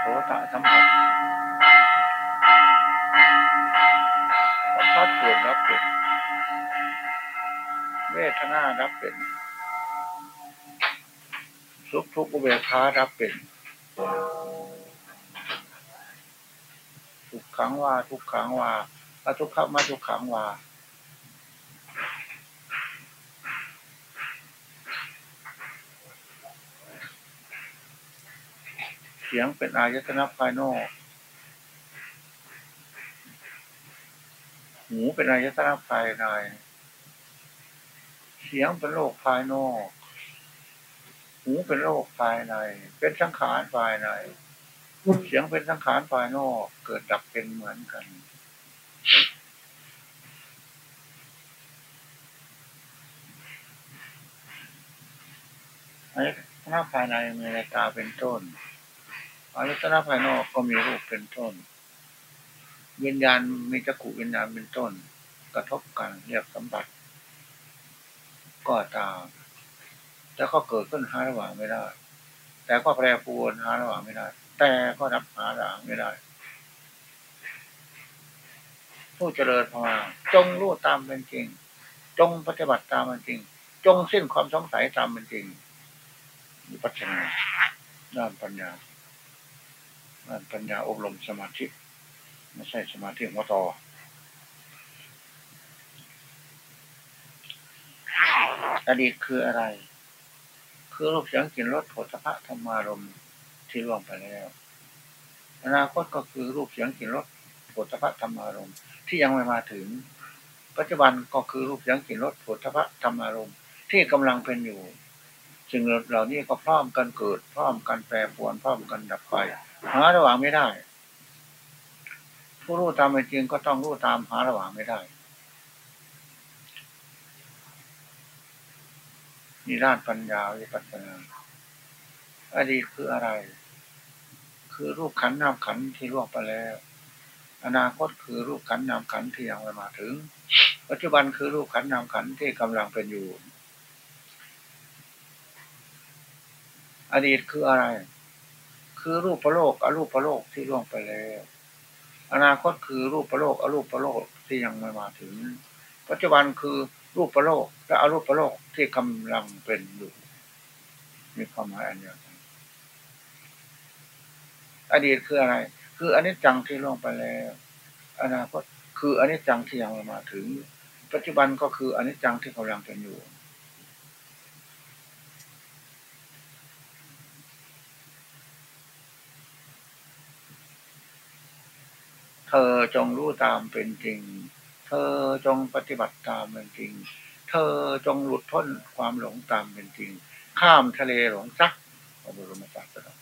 โสตสัมผัสสัมผัสเกิดรับเป็นเวทนารับเป็นสุขทุกข์อุเบกขารับเป็นทุกขังว่าทุกขังว่าอทุกขมาทุกขังว่า สียงเป็นอายตนะภายนอก หูเป็นอายตนะภายใน เสียงเป็นโลกภายนอก หูเป็นโลกภายใน เป็นสังขารภายใน เสียงเป็นสังขารภายนอก เกิดดับเป็นเหมือนกันอายตนะภายในมีตาเป็นต้น อายตนะภายนอกก็มีรูปเป็นต้น วิญญาณมีจักรุวิญญาณเป็นต้น กระทบกันเรียกสัมผัสก็ตามแต่ก็เกิดขึ้นหาระหว่างไม่ได้ แต่ก็แปรปรวนหาระหว่างไม่ได้ แต่ก็รับหาระหว่างไม่ได้ ผู้เจริญพมาจงรู้ตามเป็นจริง จงปฏิบัติตามเป็นจริง จงสิ้นความสงสัยตามเป็นจริงมีปัญญาด้านปัญญา ปัญญาอบรมสมาธิไม่ใช่สมาธิหัวต่ออดีตคืออะไร คือรูปเสียงกลิ่นรสผลสะพะธรรมารมที่ล่วงไปแล้ว อนาคตก็คือรูปเสียงกลิ่นรสผลสะพะธรรมารมที่ยังไม่มาถึง ปัจจุบันก็คือรูปเสียงกลิ่นรสผลสะพะธรรมารมที่กำลังเป็นอยู่สิ่งเหล่านี้ก็พร้อมกันเกิด พร้อมกันแปรปรวนพร้อมกันดับไป หาระหว่างไม่ได้ ผู้รู้ตามเป็นจริงก็ต้องรู้ตามหาระหว่างไม่ได้ นี่ด้านปัญญาวิปัสสนาอดีตคืออะไร คือรูปขันนามขันที่ล่วงไปแล้ว อนาคตคือรูปขันนามขันที่ยังไม่มาถึง ปัจจุบันคือรูปขันนามขันที่กำลังเป็นอยู่ อดีตคืออะไร คือรูปประโลกอรูปประโลกที่ล่วงไปแล้ว อนาคตคือรูปประโลกอรูปประโลกที่ยังไม่มาถึง ปัจจุบันคือรูปประโลกและอรูปประโลกที่กำลังเป็นอยู่มีความหมายอันเดียวกันอดีตคืออะไร คืออนิจจังที่ล่วงไปแล้ว อนาคตคืออนิจจังที่ยังไม่มาถึง ปัจจุบันก็คืออนิจจังที่กำลังเป็นอยู่ เธอจงรู้ตามเป็นจริง เธอจงปฏิบัติตามเป็นจริง เธอจงหลุดพ้นความหลงตามเป็นจริง ข้ามทะเลหลงซักพระบรมศาสดา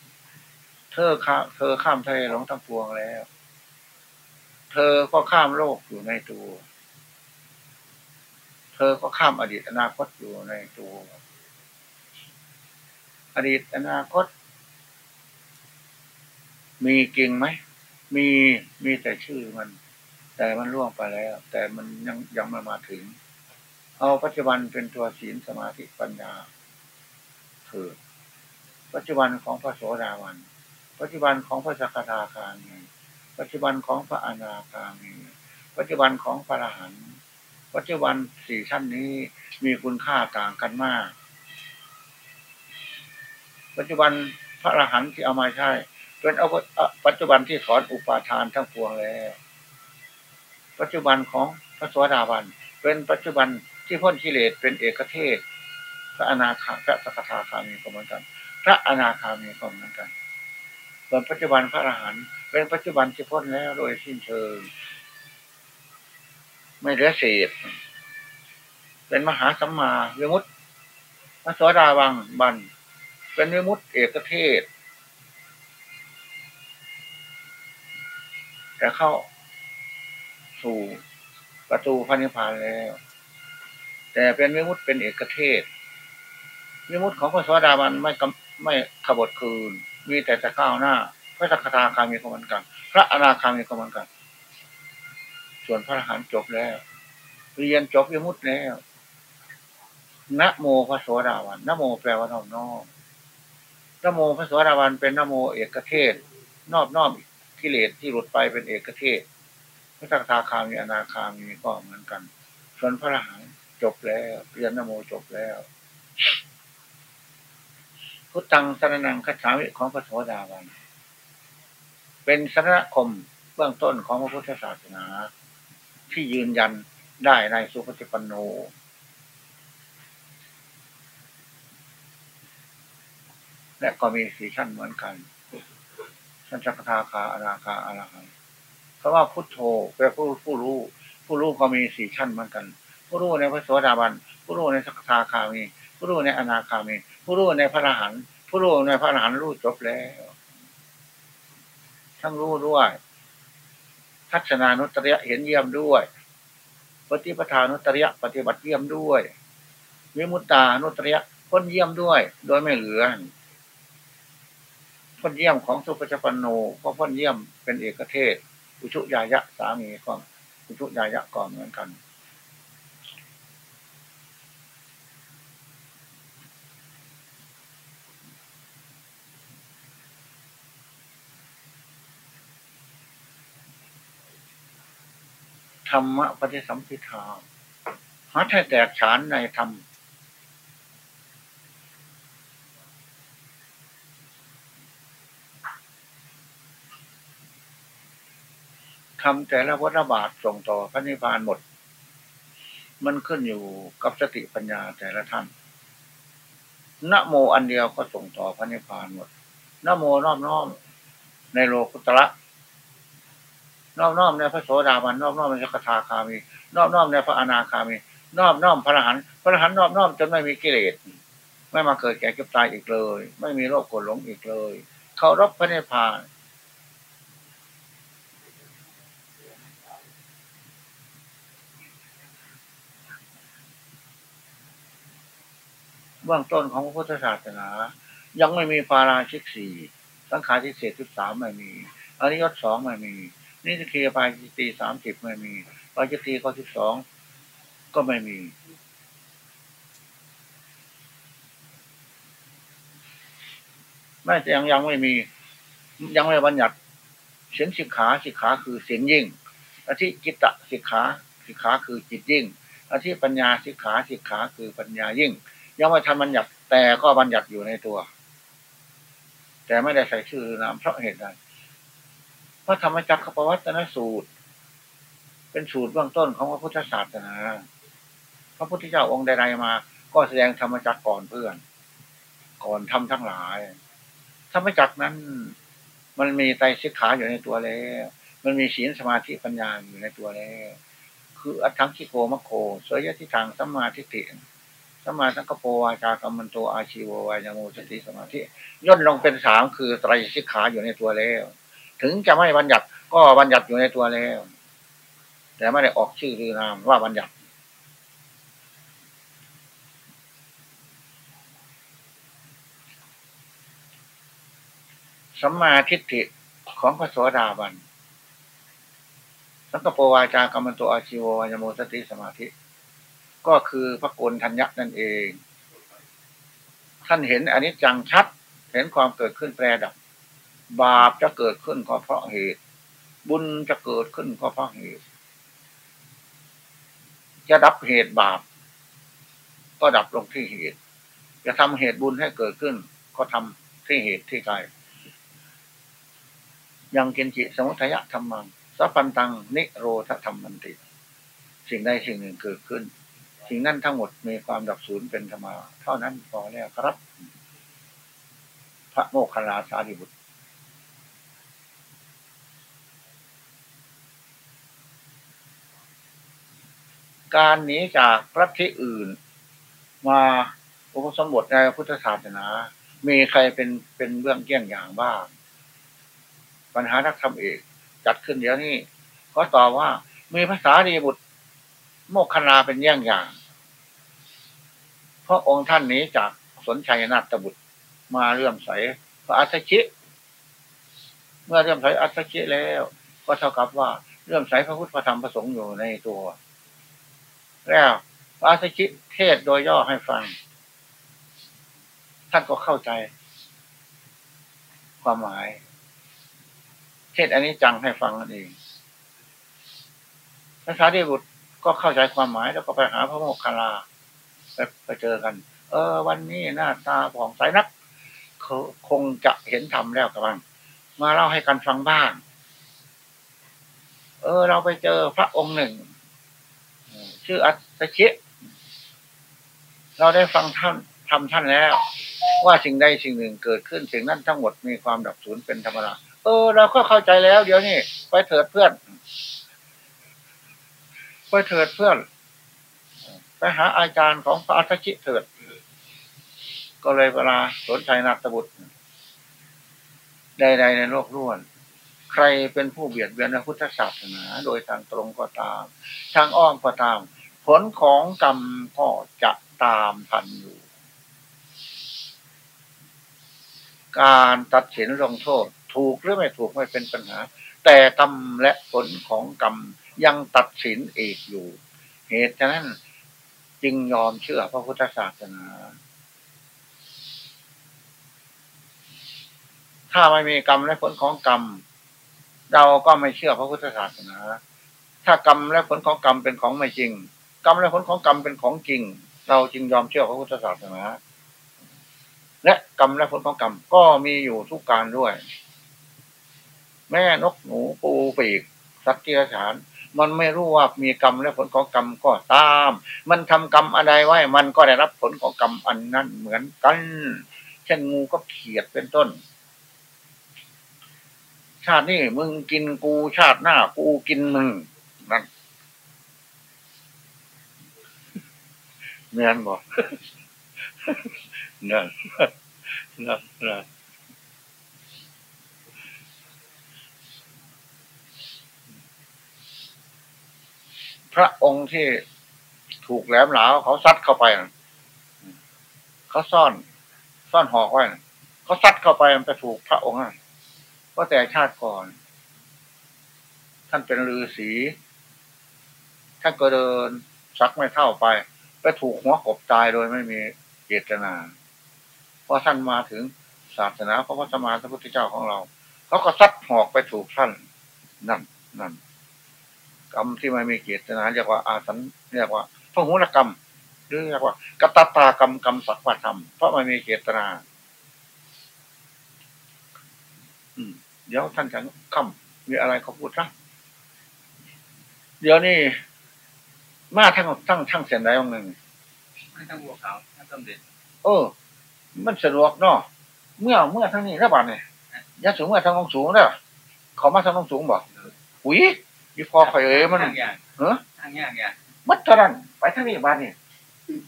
เธอข้าเธอข้ามทะเลหลงทั้งปวงแล้ว เธอก็ข้ามโลกอยู่ในตัว เธอก็ข้ามอดีตอนาคตอยู่ในตัว อดีตอนาคต มีจริงไหม มีมีแต่ชื่อมัน แต่มันล่วงไปแล้ว แต่มันยังยังไม่มาถึง เอาปัจจุบันเป็นตัวศีลสมาธิปัญญา คือ ปัจจุบันของพระโสดาวัน ปัจจุบันของพระสกทาคามีปัจจุบันของพระอนาคามีปัจจุบันของพระอรหันต์ปัจจุบันสี่ชั้นนี้มีคุณค่าต่างกันมาก ปัจจุบันพระอรหันต์ที่เอามาใช้ เป็นเอาปัจจุบันที่สอนอุปาทานทั้งปวงแล้ว ปัจจุบันของพระสวสดาบัน เป็นปัจจุบันที่พ้นกิเลสเป็นเอกเทศ พระอนาคาพระสกทาคามีก็เหมือนกัน พระอนาคามีก็เหมือนกันส่วนปัจจุบันพระอรหันต์เป็นปัจจุบันที่พ้นแล้วโดยสิ้นเชิง ไม่เหลือเศษ เป็นมหาสัมมาวิมุตติพระสวสดาบังบัน เป็นวิมุตติเอกเทศ แต่เข้า สู่ประตูพระนิพพานแล้ว แต่เป็นวิมุตเป็นเอกเทศวิมุตของพระสวัสดามันไม่ไม่ขบฏคืน มีแต่จะก้าวหน้า พระสักคาคามีก็เหมือนกัน พระอนาคามีก็เหมือนกัน ส่วนพระอรหันต์จบแล้ว เรียนจบวิมุตแล้วนะโมพระสวัสดาวันนะโมแปลว่าทอมน้อมนโมพระสวสดาวันเป็นนโมเอกเทศนอบน้อมกิ กิเลสที่หลุดไปเป็นเอกเทศพระสักทาคามีอนาคามีก็เหมือนกัน ส่วนพระอรหันต์จบแล้วเรียนนโมจบแล้วพุทธังสรนังคัจฉามิของพระโสดาวัน เป็นสรณคมเบื้องต้นของพระพุทธศาสนา ที่ยืนยันได้ในสุปฏิปันโนและก็มีสีชั้นเหมือนกัน ชั้นจักทาคาอนาคาอรหันต์เพราะว่าพุทโธเป็นผู้ผู้รู้ ผู้รู้ก็มีสี่ชั้นเหมือนกัน ผู้รู้ในพระโสดาบันผู้รู้ในสักทาคามี ผู้รู้ในอนาคามี ผู้รู้ในพระอรหันต์ผู้รู้ในพระอรหันต์รู้จบแล้วทั้งรู้ด้วยทัศนานุตริยเห็นเยี่ยมด้วย ปฏิปทานุตริยปฏิบัติเยี่ยมด้วยวิมุตตานุตริยพ้นเยี่ยมด้วย โดยไม่เหลือ พ้นเยี่ยมของสุปจปันโนเพราะพ้นเยี่ยมเป็นเอกเทศ อุชุยายะสามีก็อุชุยายะก็เหมือนกัน ธรรมะปฏิสัมพิทาหาให้แตกฉานในธรรม ทำแต่ละวัฏบาทส่งต่อพระนิพพานหมด มันขึ้นอยู่กับสติปัญญาแต่ละท่านนโมอันเดียวก็ส่งต่อพระนิพพานหมดนโมน้อมน้อมในโลกุตระนอบน้อมในพระโสดาบันนอบน้อมในสกทาคามีนอบน้อมในพระอนาคามีนอบน้อมพระอรหันต์พระอรหันต์นอบน้อมจนไม่มีกิเลสไม่มาเกิดแก่เก็บตายอีกเลย ไม่มีโรคกดหลงอีกเลยเขารับพระนิพพาน เบื้องต้นของพระพุทธศาสนา ยังไม่มีปาราชิกสี่สังขารที่เศษสิบสามไม่มีอริยศสองไม่มีนี่จะเคลียร์ปจิตีสามสิบไม่มีปจิตีข้อสิบสองก็ไม่มีไม่ยังยังไม่มี ยังไม่บัญญัติเสียงสิกขาสิกขาคือเสียงยิ่งอาทิจิตตสิกขาสิกขาคือจิตยิ่งอาทิปัญญาสิกขาสิกขาคือปัญญายิ่ง ยังไม่ทันบัญญัติแต่ก็บัญญัติอยู่ในตัว แต่ไม่ได้ใส่ชื่อนามเพราะเหตุใดพระธรรมจักรปวัตนสูตร เป็นสูตรเบื้องต้นของพระพุทธศาสนาพระพุทธเจ้าองค์ใดๆมา ก็แสดงธรรมจักรก่อนเพื่อน ก่อนทำทั้งหลาย ธรรมจักรนั้น มันมีไตรสิกขาอยู่ในตัวแล้ว มันมีศีลสมาธิปัญญาอยู่ในตัวแล้ว คืออัตถังคิโกมะโคสวยยทิทางสัมมาทิฏฐิ สัมมาสังกปวาจากรรมันโตอาชีววายโมสติสมาธิย่นลงเป็นสามคือไตรสิกขาอยู่ในตัวแล้ว ถึงจะไม่บัญญัติก็บัญญัติอยู่ในตัวแล้ว แต่ไม่ได้ออกชื่อหรือนามว่าบัญญัติสัมมาทิฏฐิของพระโสดาบัน สังกปวาจากรรมตัวอาชีววายโมสติสมาธิ ก็คือพระโกนทัญญะนั่นเอง ท่านเห็นอันนี้จังชัด เห็นความเกิดขึ้นแปรดับ บาปจะเกิดขึ้นก็เพราะเหตุ บุญจะเกิดขึ้นก็เพราะเหตุ จะดับเหตุบาป ก็ดับลงที่เหตุ จะทำเหตุบุญให้เกิดขึ้น ก็ทำที่เหตุที่กายยังกินจิสมุทัยธรรมังสัพพันตังนิโรธธรรมมันติ สิ่งใดสิ่งหนึ่งเกิดขึ้น สิ่งนั้นทั้งหมดมีความดับสูญเป็นธรรมะเท่านั้นพอแล้วครับ พระโมคคัลลาสารีบุตร การหนีจากรัฐที่อื่น มาอุปสมบทในพุทธศาสนา มีใครเป็นเป็นเบื้องเกี้ยงอย่างบ้าง ปัญหานักธรรมเอกจัดขึ้นเดี๋ยวนี้เขาตอบว่ามีภาษาดีบุตรโมกขลาเป็นเยี่ยงอย่าง พราะองค์ท่านนี้จากสนชัยนาฏบุตรมาเรื่อมใสพระอัศชิ เมื่อเรื่อมใสอัศชิแล้ว ก็เท่ากับว่าเรื่อมใสพระพุทธธรรมประสงค์อยู่ในตัว แล้วพระสิกิเทศโดยย่อให้ฟัง ท่านก็เข้าใจ ความหมาย เทศอันนี้จังให้ฟังนั่นเองพระสารีบุตรก็เข้าใจความหมายแล้วก็ไปหาพระโมคคัลลา ไปเจอกัน เออ วันนี้หน้าตาผ่องใสนัก คงจะเห็นธรรมแล้วกับมันมาเล่าให้กันฟังบ้าง เออ เราไปเจอพระองค์หนึ่ง ชื่ออัตชิเราได้ฟังท่านทำท่านแล้ว ว่าสิ่งใดสิ่งหนึ่งเกิดขึ้นสิ่งนั้นทั้งหมดมีความดับสูญเป็นธรรมดาเออ เราก็เข้าใจแล้ว เดี๋ยวนี้ไปเถิดเพื่อนไปเถิดเพื่อน ไปหาอาจารย์ของพระอัตชิเถิด ก็เลยเวลาสนใจนักตบุตรใดๆในโลกล้วน ใครเป็นผู้เบียดเบียนพระพุทธศาสนา โดยทางตรงก็ตาม ทางอ้อมก็ตาม ผลของกรรมก็จะตามทันอยู่ การตัดสินลงโทษ ถูกหรือไม่ถูกไม่เป็นปัญหา แต่กรรมและผลของกรรมยังตัดสินเอกอยู่ เหตุฉะนั้น จึงยอมเชื่อพระพุทธศาสนา ถ้าไม่มีกรรมและผลของกรรม เราก็ไม่เชื่อพระพุทธศาสนา ถ้ากรรมและผลของกรรมเป็นของไม่จริง กรรมและผลของกรรมเป็นของจริง เราจึงยอมเชื่อพระพุทธศาสนา และกรรมและผลของกรรมก็มีอยู่ทุกการด้วย แม่นกหนูปูปีกสัตว์ที่ฉาน มันไม่รู้ว่ามีกรรมและผลของกรรมก็ตาม มันทำกรรมอะไรไว้ มันก็ได้รับผลของกรรมอันนั้นเหมือนกัน เช่นงูก็เขียดเป็นต้น ชาตินี้มึงกินกูชาติหน้ากูกินมึงนั่นเนียนบอกนั่นนั่นนั่น ระองค์ที่ถูกแหลมหลาวเขาซัดเข้าไปเขาซ่อน ซ่อนหอกไว้เขาซัดเข้าไปมันไปถูกพระองค์ก็แต่ชาติก่อน ท่านเป็นฤาษีท่านก็เดินซักไม่เท่าไป ไปถูกหัวกบตายโดยไม่มีเจตนาพอท่านมาถึงศาสนาพระพุทธมาพระพุทธเจ้าของเราเขาก็ซัดหอกไปถูกท่านนั่นนั่น กรรมที่ไม่มีเจตนาเรียกว่าอาสันเรียกว่าพระหุนกรรม หรือเรียกว่ากตตากรรมกรรมสักวัธรรมเพราะไม่มีเจตนา อืม เดี๋ยวท่านจะคำมีอะไรเขาพูดนะเดี๋ยวนี้มาทั้งทั้งทั้งเสียนไดองหนึ่งไม่ทั้งบัวขาวทั้งสำเร็จเออ มันสะดวกเนาะเมื่อเมื่อทั้งนี้แล้วบ้านเนี่ยยัดสูงเมื่อทั้งองสูงแล้วเขามาทั้งองสูงบอกอุ้ย มีพอข่อยเอ๋มันเฮ้อทางยากอย่างมัดเท่านั้นไปทั้งนี้บ้านนี่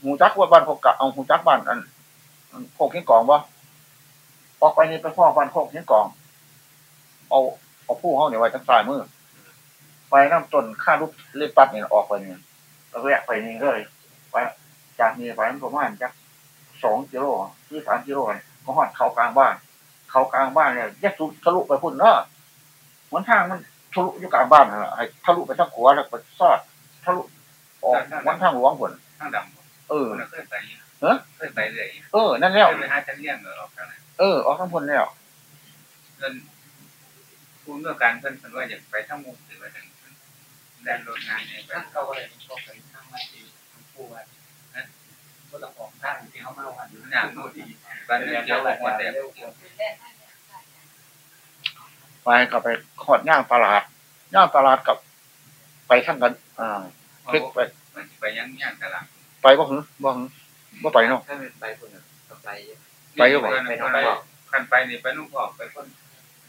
หูจักว่าบ้านพกกะเอาหูจักบ้านอันโคกเขียงกองบ่ออกไปนี่ไปพ่อบ้านโคกเขียงกอง เอาเอาผู้ห้องเนี่ยไว้ทั้งสายมือไปน้ำต้นข้ารูปเลือดปัดเนี่ยออกไปเนี่ยแล้วแวะไปนี่เลยไปจากนี้ไปประมาณจักสองกิโลหรือสามกิโลเลยก็หอดเขากลางบ้าน เขากลางบ้านเนี่ยแยกทะลุไปพุ่นเนาะหนทางมัน ทะลุอยู่กลางบ้านนะให้ทะลุไปทั้งขวาแล้วไปซอดทะลุออกวันทางหลวงผลทางดำเออเคยไปเออเคยไปเลยเออ นั่นแล้วไปหาจันเลี้ยงเหรอออกทางไหนเออออกทั้งผลแล้วเงินคุณเมื่อการเพิ่นเพิ่นว่าอยากไปทั้งมุมหรือว่าทั้งแดนรถงานเนี่ยไปเข้าอะไรก็ไปทั้งมาดีทั้งผู้ว่านะก็ต้องออกทางที่เขามาวันอยู่หน้าโน่ดีตอนนี้เดี๋ยวออกมาแต่ ไปกับไปขอดย่างตลาดย่างตลาดกับ ไปทั้งกัน อ่าคลิกไปไปย่างย่างตลาดไปบ่หึบ่หึบ่ไปเนาะถ้าเป็นไปคนไปไปก็บอกไปน้องพ่อคันไปนี่ไปนุ่งพ่อไปคน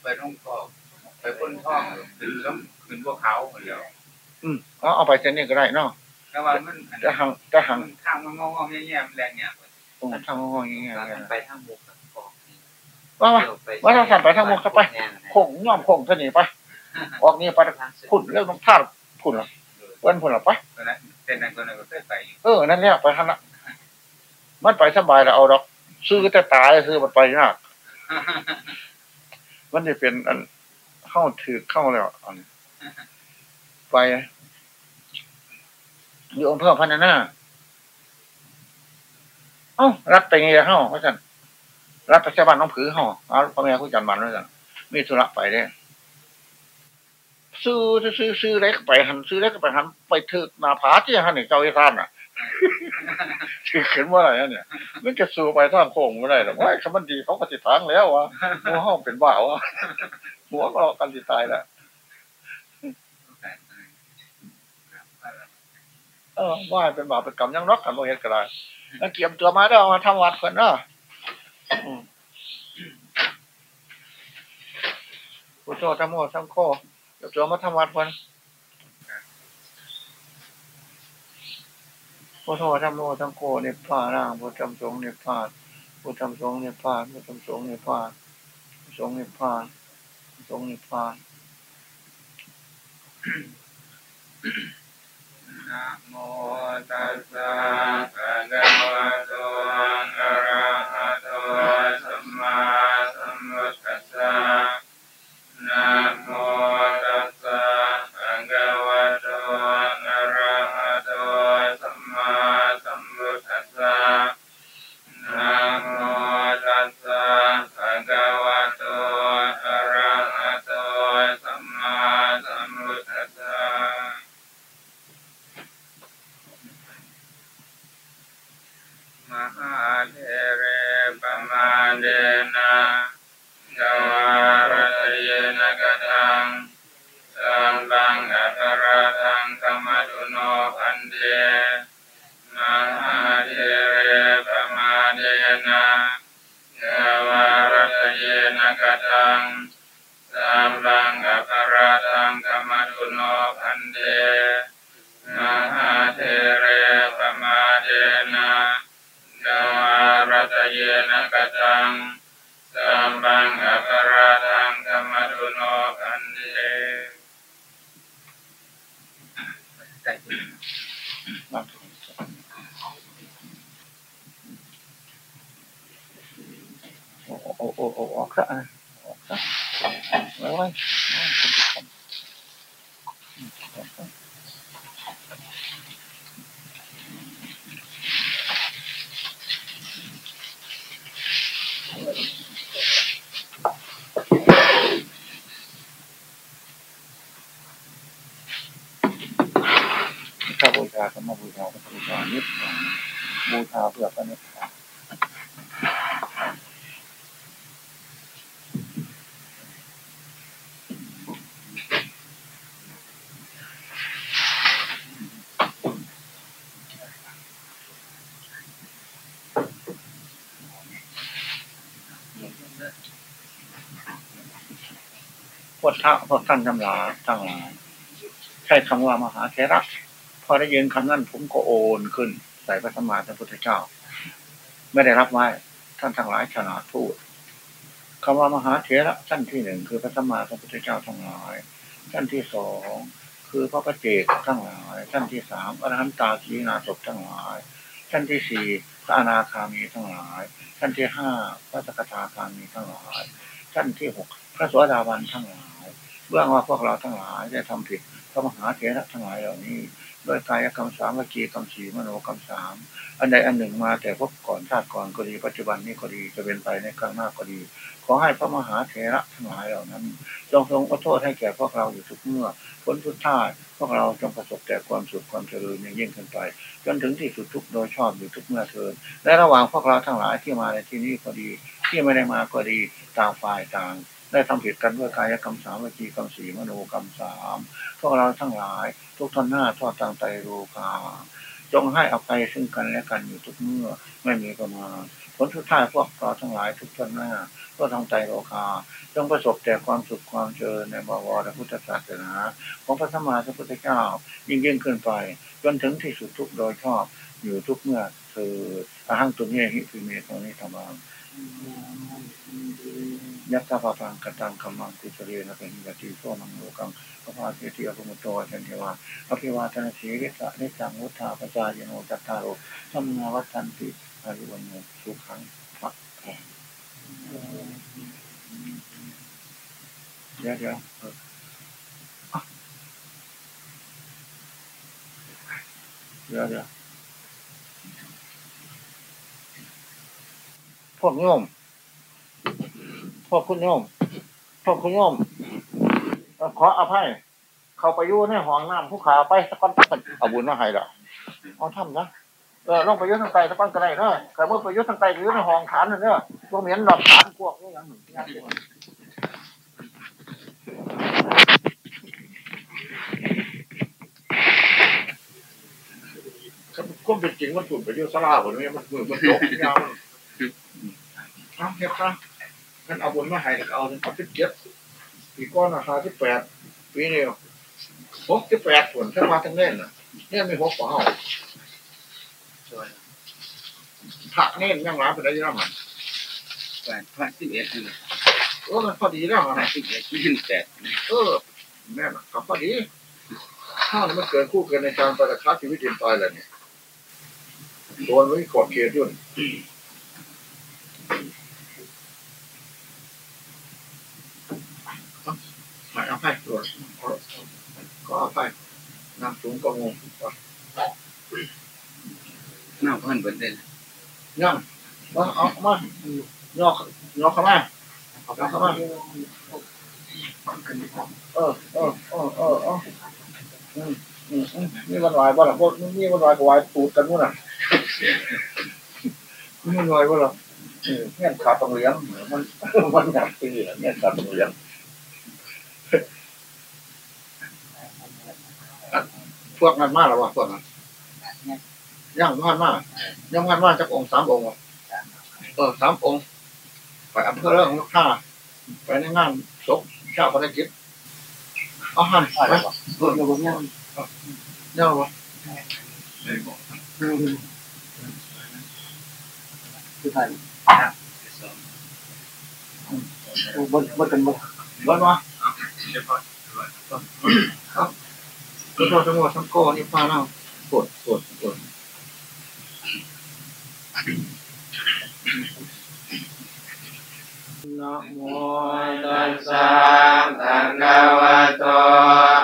ไปนุ่งพ่อไปพ้นท้องขึ้นแล้วขึ้นพวกเขาเดียวอืมเอาเอาไปเส้นนี้ก็ได้เนาะแต่ว่ามันจะหังจะหังทางมันงงงแง่ๆมันแรงเนี่ยโอ้ทางงงแง่ๆไปทางมุก ว่าว่าว่าถ้าสั่นไปทางมุกก็ไปคงย่อมคงเสน่ห์ไปออกนี่ไปพุ่นเรื่องต้องท่าพุ่นหรอเว้นพุ่นหรอไปเป็นนั่นก็นั่นก็ไปเออ นั่นเนี่ยไปทางนั้นมันไปสบายแล้วเอาดอก ซื้อแต่ตายซื้อมันไปยากมันจะเป็นอันเข้าถือเข้าแล้วไปอยู่องค์พ่อพันนาเอ้ารับไปไงเข้าเพราะฉะนั้น รับไปใช้บ้านน้องผือห่อเอาพ่อแม่คุยจันมันด้วยกันมีธุระไปเด้ซื้อซื้อซื้อเล็กไปหันซื้อเล็กไปหันไปถึกนาผาที่หันหนึ่งเจ้าอีท่านอะถือขึ้นว่าอะไรเนี่ยมันจะสู้ไปท่าโค้งไม่ได้หรอกว่าคำมันดีเขาก็ติดทางแล้ววะหัวห้องเป็นบ้าวะหัวก็กันติตายแล้วเออว่าเป็นบาปเป็นกรรมยังรักกันโมเหตุก็ได้แล้วเกี่ยมตัวมาได้เอามาทำวัดคนเนาะอืม พุทโธธรรมโมสังโฆเกี่ยมตัวมาทำวัดคนพุทโธธรรมโมสังโฆนิพพานางพุทธมสงฆ์นิพพานพุทธมสงฆ์นิพพานพุทธมสงฆ์นิพพาสงฆ์นิพพาสงฆ์นิพพานนะโมตัสสะภะคะวะโตอะระ โอ้โอ้ออกซะอะออกซะไว้ไว้ข้าบูชาธรรมบูชาพระบูชานิพพานบูชาเพื่อพระนิพพาน พวกท่าพวกท่านทั้งหลายทั้งหลายใช้คำว่ามหาเทระพอได้ยินคำนั้นผมก็โอนขึ้น ใส่พระสมมาสัมพุทธเจ้า ไม่ได้รับไว้ท่านทั้งหลายฉลาดพูดคำว่ามหาเถระท่านที่หนึ่งคือพระสมมาสัมพุทธเจ้าทั้งหลาย ท่านที่สองคือพระประเจกทั้งหลาย ท่านที่สามอรหันตาขีนาศพทั้งหลาย ท่านที่สี่พระอนาคามีทั้งหลาย ท่านที่ห้าพระสกทาคามีทั้งหลาย ท่านที่หกพระสวสดาวันทั้งหลาย เบื้องว่าพวกเราทั้งหลายได้ทำผิดพระมหาเถระทั้งหลายเหล่านี้โดยกายกรรมสามวิจีกรรมสีมโนกรรมสามอันใดอันหนึ่งมาแต่พบก่อนชาติก่อนก็ดีปัจจุบันนี้ก็ดีจะเป็นไปในครั้งหน้าก็ดี ขอให้พระมหาเถระทั้งหลายเหล่านั้นจงทรงอโทษให้แก่พวกเราอยู่ทุกเมื่อผลสุดท้ายพวกเราจงประสบแต่ความสุขความเจริญอย่างยิ่งขึ้นไป จนถึงที่สุดทุกโดยชอบอยู่ทุกเมื่อเทินและระหว่างพวกเราทั้งหลายที่มาในที่นี้ก็ดี ที่ไม่ได้มาก็ดีต่างฝ่ายต่าง ได้ทำผิดกันด้วยกายกรรมสามวิจีกรรมสีมโนกรรมสามพวกเราทั้งหลาย ทุกท่านหน้าทอดทางไตรโลกาจงให้อภัยซึ่งกันและกันอยู่ทุกเมื่อไม่มีประมาณผลสุดท้ายพวกเราทั้งหลายทุกท่านหน้าก็ทางไตรโลกาจงประสบแต่ความสุขความเจริญในบวรพุทธศาสนาของพระสัมมาสัมพุทธเจ้า ยิ่งยิ่งขึ้นไปจนถึงที่สุดทุกโดยชอบอยู่ทุกเมื่อคืออาหังตุเนหิพิเมตนิธรรมัง ยัตถาภาพังกตังกัมมังกุศเลนะเป็นยติโสมังโลกังพระพาเสติอภมุตโตชันเทวาอภิวาทนาสีริสะนิจังวุฒาปจายโนจัตตารโรสัมมาวัฏันติอายุวันโนสุขังพระแห่เดี๋ยวเดี๋ยวเอออะเดี๋ยวเดี๋ยวพวกโยม พ่อคุณโยมพ่อคุณโยมขออภัยเขาไปอยู่ในห้องน้ำผู้ขาไปสักคนตักเอาบุญมาให้ละเอาทำนะเออลงไปยุทธทางไตสักคนก็ได้เนอะแต่เมื่อไปยุทธทางไตก็ยุทธในห้องฐานนั่นเนอะพวกเหม็นดอกฐานพวกนี้อย่างหนึ่งอย่างหนึ่งก็เป็นจริงมันถูกไปยุทธสลาผมเนี่ยมันมือมันตกยาวทำเห็บนะ กันเอาบุญมาให้แล้วเอาเอาที่เจ็ดปีก้อนราคาที่แปดปีเดียวหกที่แปดผลทั้งมาทั้งเล่นน่ะเนี่ยมีหกฝาเอาช่วยผักเน่นยังร้านเป็นอะไรยังไงแปดพันสิบเอ็ดนี่เออมันพอดีแล้วพันนะสิบเอ็ดยี่สิบแปดเออแม่น่ะก็พอดีถ้ามันเกินคู่เกินในการประคับชีวิตเรียนตายแล้วเนี่ยโดนไว้ขอบเขตยุ่นไม่เอาไปตรวจ ก็เอาไปน้ำสูงก็งงหน้าพันเปอร์เซ็นต์ยังมาเอามาย่อย่อเข้ามาย่อเข้ามาเออเออเออเออเอออืมอืมอืมนี่วันวายบ่ล่ะพวกนี่วันวายกับวายตูดกันนู่นน่ะนี่วันวายบ่ล่ะเออเงี้ยขาดตรงเลี้ยงมันมันอยากตีอะเงี้ยขาดตรงเลี้ยง พวกนั้นมาแล้ววะพวกนั้นย่างพันมากย่างพันมาจากองค์สามองค์เออสามองค์ ไปอำเภอเรื่องยกท่าไปในงานศพเจ้าพนักกิจเอาหันไปเออผมยังเจ้าวะคือไทยบนบนเป็นบนบ้านวะเฉพาะก็ตัวทั้งหมดทั้งก้อนนี่พาเราปวดปวดปวดนะโมตัสสะภะคะวะโต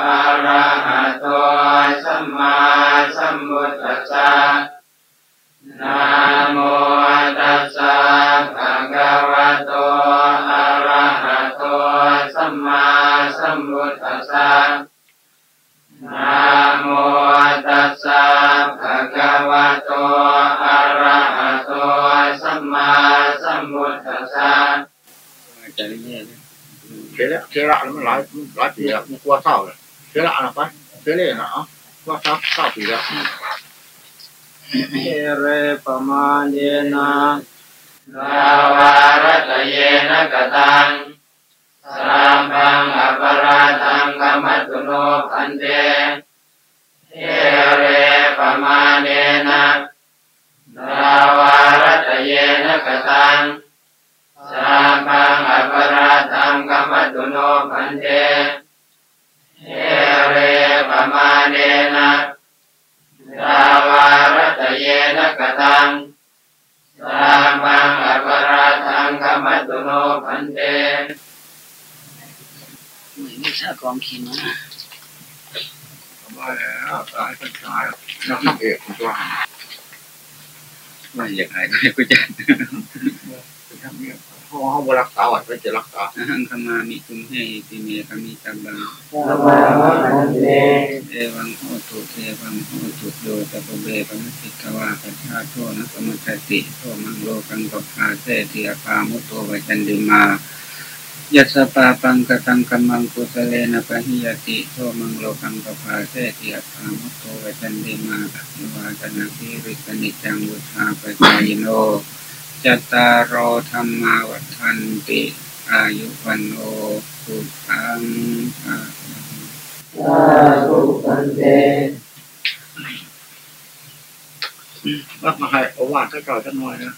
อะระหะโตสัมมาสัมพุทธัสสะนะโมตัสสะภะคะวะโตอะระหะโตสัมมาสัมพุทธัสสะนะ โมตัสสะภะคะวะโตอะระหะโตสัมมาสัมพุทธัสสะจะเรียนเทระเทระแล้วมันหลายหลายปีแล้วมันกลัวเศร้าเลยเทระนะไปเทเระนะอะว่าเศร้าเศร้าปีแล้วเอเรปมาเยนะสาวารตเยนะกตังสามังอปราทังกรรมตุโนพันเต เอเรปมาเนนะสาวารัตเยนะกตังสามังอปราทังกรรมตุโนพันเตเอเรปมาเนนะสาวารัตเยนะกตังสามังอปราทังขมัตตุโนพันเตไม่ใช่กองขีนะว่า แล้วตายเป็นตายนักขับเอกของตัวว่าอยากหายได้กูจะเป็นทำเนี่ยเพราะเขาบรักษาวัดไปจะรักษาอหังขมามิคุมเฮติเมกมิตังบังสมาพันเตเอวังโหตุเทวังโหตุโยตะปเบปมัสสิกวาปัจฉาโทนะสมุทติโทมังโลกังกภาเสติอภามุตโตวจันดิมา ยัสปาปังกตังกัมมังกุสเลนะปะหิยติโทมังโลกังกภาเสติอภามุตโตวจันดิมาอภิวาทนาทิริสนิจังวุธาปจายโนจัตตารโอธรรมาวัฏันติอายุวันโอสุขังภาลังสาธุพันเตรักมาให้โอวาทข้าเจ้าจะน้อยนะ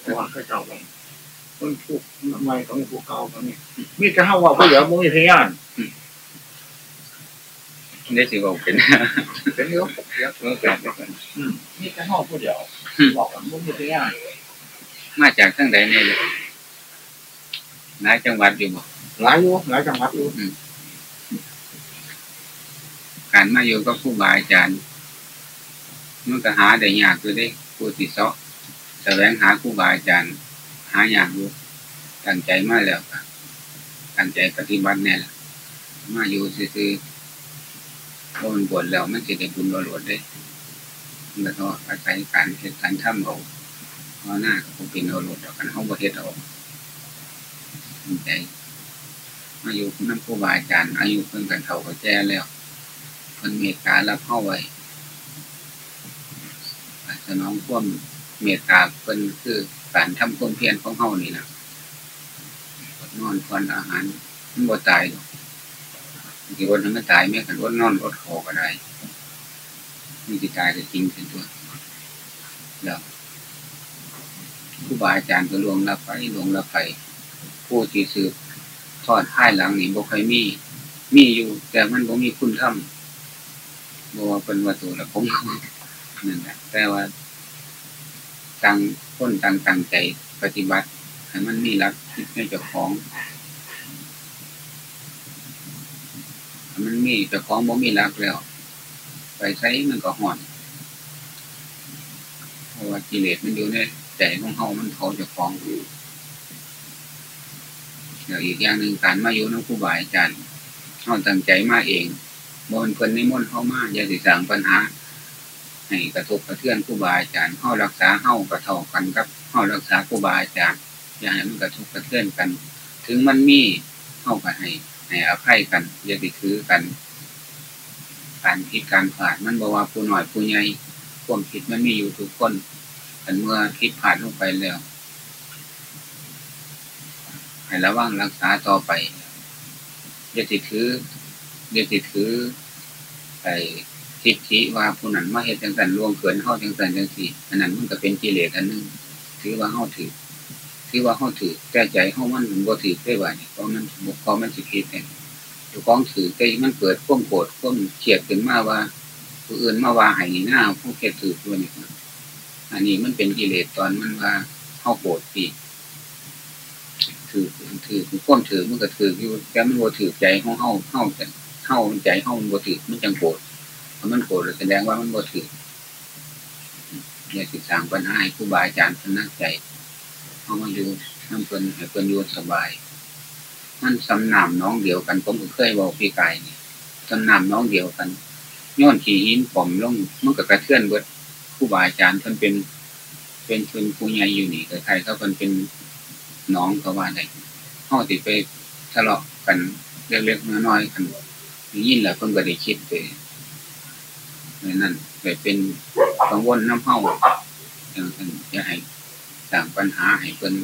โอวาทข้าเจ้าไป คนผูกใหม่ของผูกเก่าของนี่มีแต่ห้าว่าผู้เหลือมึงมีพยานได้สิบอกเป็นเป็นเยอะเยอะเมื่อก่อนเมื่อก่อนอืมมีแต่ห้าผู้เดียวบอกว่ามึงมีพยานมาจากทั้งใดเนี่ยหลายจังหวัดอยู่บ่หลายอยู่หลายจังหวัดอยู่การมาอยู่กับครูบาอาจารย์มันก็หาได้ยากอยู่ได้ผู้ที่เสาะแสวงหาครูบาอาจารย์ หายากอยู่ตั้งใจมาแล้วตั้งใจปฏิบัติแน่ละมาอยู่ซื่อๆเพราะมันบวชแล้วมันจะได้บุญบวชได้แล้วก็อาศัยการเหตุการณ์ทำเอาเพราะหน้าเขาเป็นเอาหลดกันเขาบวชเอาตั้งใจมาอยู่น้ำผู้บาอาจารย์อายุเพิ่งกันเท่ากับแจ้แล้วเพิ่นเมตตารับเข้าไว้สนองพ่วมเมตตาเพิ่นคือ การทำความเพียรของเฮานี่นะนอนควันอาหารมันบ่ตายหรอกกี่วันมันไม่ตายแม้กันวันนอนอดคอก็ได้นี่ที่ตายจะจริงเป็นตัวแล้วครูบาอาจารย์ก็ลวงรับไปลวงรับไปผู้ที่สืบทอดท้ายหลังนี่บ่เคยมี มีอยู่ แต่มันบ่มีคุณธรรมบ่ว่าเป็นวัตถุละผมนั่นแหละแต่ว่า ต่างคนต่างต่างใจปฏิบัติให้มันมีรักคิดในเจ้าของมันมีเจ้าของบ่มีรักแล้ว ไปใช้มันก็ห่อนเพราะว่ากิเลสมันอยู่ในใจของเฮามันเขาเจ้าของเดี๋ยวอีกอย่างหนึ่งการมาอยู่น้องผู้บาอาจารย์เฮาตั้งใจมาเองบนคนนิมนต์เข้ามาอย่าสิสางปัญหา ให้กระทบกระเทือนผู้บาอาจารย์เฮารักษาเฮากระเท่ากันกับเฮารักษาผู้บาอาจารย์อย่าให้มันกระทบกระเทือนกัน ถึงมันมีเฮาก็ให้ให้อภัยกันอย่าไปถือกันการคิดการผ่านมันบอกว่าผู้หน่อยผู้ใหญ่ความคิดมันมีอยู่ทุกคนแต่เมื่อคิดผ่านลงไปแล้วให้ระวังรักษาต่อไปอย่าติดถืออย่าติดถือไอ ทิฏฐิว่าผู้นั้นมาเห็นจังสันล่วงเกินเข้าจังสันจังสี่อันนั้นมันก็เป็นกิเลสอันหนึงถือว่าเข้าถือถือว่าเข้าถือแต่ใจเข้ามันมันบ่ถือได้ว่านี่เพราะมันเพราะมันสิคิดเองถูกของถือแต่มันเกิดข่มโกรธข่มเขียดขึ้นมาว่า ผู้อื่นมาว่าให้หน้าผู้เขียดถือตัวนี้อันนี้มันเป็นกิเลสตอนมันว่าเข้าโกรธปีถือถือข่มถือมันก็ถืออยู่แต่มันบ่ถือใจของเข้าเข้าแต่เข้าใจเข้ามันบ่ถือมันจังโกรธ มันโกรธแสดงว่ามันบ่ถืออย่าศึกษาปัญหาให้ครูบาอาจารย์พนักใจเขามาอยู่น้ำเพิ่นให้เพิ่นอยู่สบาย มันสำนามน้องเดียวกันผมก็เคยบอกพี่กายนี่สำนามน้องเดียวกันย้อนขี่หินผมลงมันก็กระเทือนเบิดครูบาอาจารย์เพิ่นเป็น เป็นเพิ่นผู้ใหญ่อยู่นี่ใครเขาเพิ่นเป็นน้องก็ว่าได้ห้อติดไปทะเลาะกันเล็กๆน้อยๆกันยินแหละเพิ่นก็ได้คิดไป นั่นไปเป็นกังวลน้ำเฮาอย่างนั้นจะให้สร้างปัญหาให้เป็น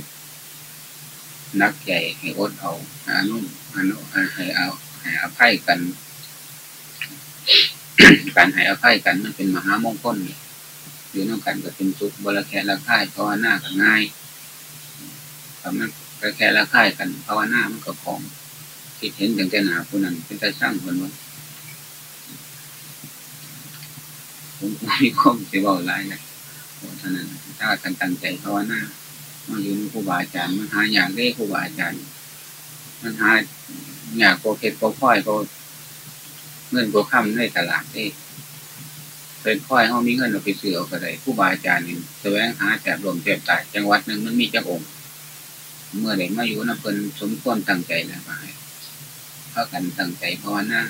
นักใหญ่ให้อดเอาอานุอานุให้เอาให้อภัยกัน การให้อภัยกันมันเป็นมหามงคลอยู่นองกันก็เป็นสุขบรแค่ละค่ายภาวนากันง่ายทำนั้นแค่ละค่ายกันภาวนามันก็ของคิดเห็นอย่างแต่หนาผู้นั้นเป็นแต่สร้างคนว่า ผมมีข้อมูลที่บอกหลายนะเพราะฉะนั้นถ้ากันตั้งใจภาวนามาอยู่ในครูบาอาจารย์มันหาอย่างได้ครูบาอาจารย์มันหาอยากโกเพชรโกพ้อยโกเงินโกข้ามในตลาดได้เป็นค่อยเขามีเงินเอาไปซื้อเอากระไดครูบาอาจารย์นี่แสวงหาแจกรวมแจกตายจังหวัดหนึ่งมันมีจักองค์ เมื่อเด็กมาอยู่น้ำเพลินสมควรตั้งใจแล้วไปเพราะกันตั้งใจภาวนา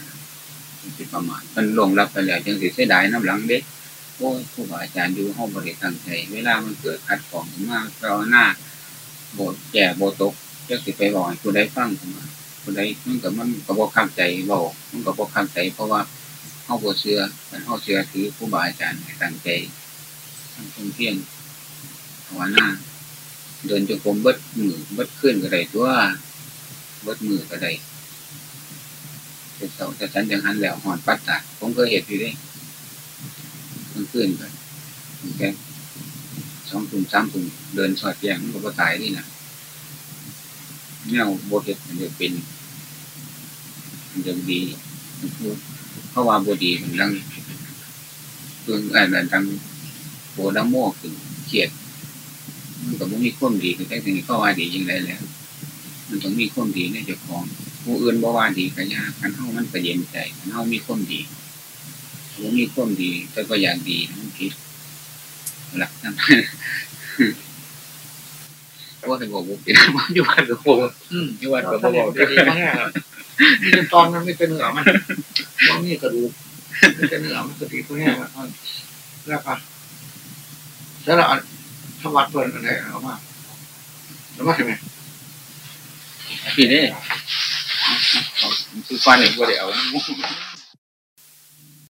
สิประมาณมันลงรับไปแล้วจังสิเสียดายน้ำหลังเด็กโอ้ยครูบาอาจารย์อยู่ห้องบริตั้งใจเวลามันเกิดคัดของมากเราหน้าโบดแก่โบตกจะสิไปบอกผู้ใดฟังมาผู้ใดมันกับมันกับบอกคำใจบอกมันกับบอกคำใจ เพราะว่าห้องโบเสือมันห้องเสือถือครูบาอาจารย์ตั้งใจทั้งทงเพียงภาวนาเดินจงกรมเบิดมือเบิดขึ้นก็ได้ตัวเบิดมือก็ได้ เป็นเสาจะสันจังหันแล้วหอนปัดตาผมเคยเห็นอยู่ด้มันขึ้นกันแค่สองทุ่มสามทุ่มเดินสอดแยงมันก็ตายนี่นะเนี่ยโบเห็ดมันจะเป็น มันจะดีเพราะว่าบดีมันลังเพื่อนอะไรดังโบดังโม่ขึ้นเขียดมันก็ไม่มีข้อมดีคือแค่ถึงข้อว่าดียังไงแล้ว มันต้องมีข้อมดีในเจ้าของ ผู้อื่นบ่ว่าดีก็ยากกันเท่ามันก็เย็นใจกันเท่ามีข้อมดีผมมีข้อมดีแต่ก็อย่างดีมันคิดหลักนั่นว่าให้บอกบุกอยู่บ้านกับผมอืมอยู่บ้านกับถ้าบเรียอกกจะดีมากนี่เป็นตอนมันไม่เป็นเนื้อมันมันนี่กระดูกไม่เป็นเนื้อมันกระดีพวกนี้มันแล้วก็แล้วเราสวัสดิ์เปิดอะไรออกมาแล้วมาใช่ไหมพี่นี่คือฟันเองว่าเดี๋ยว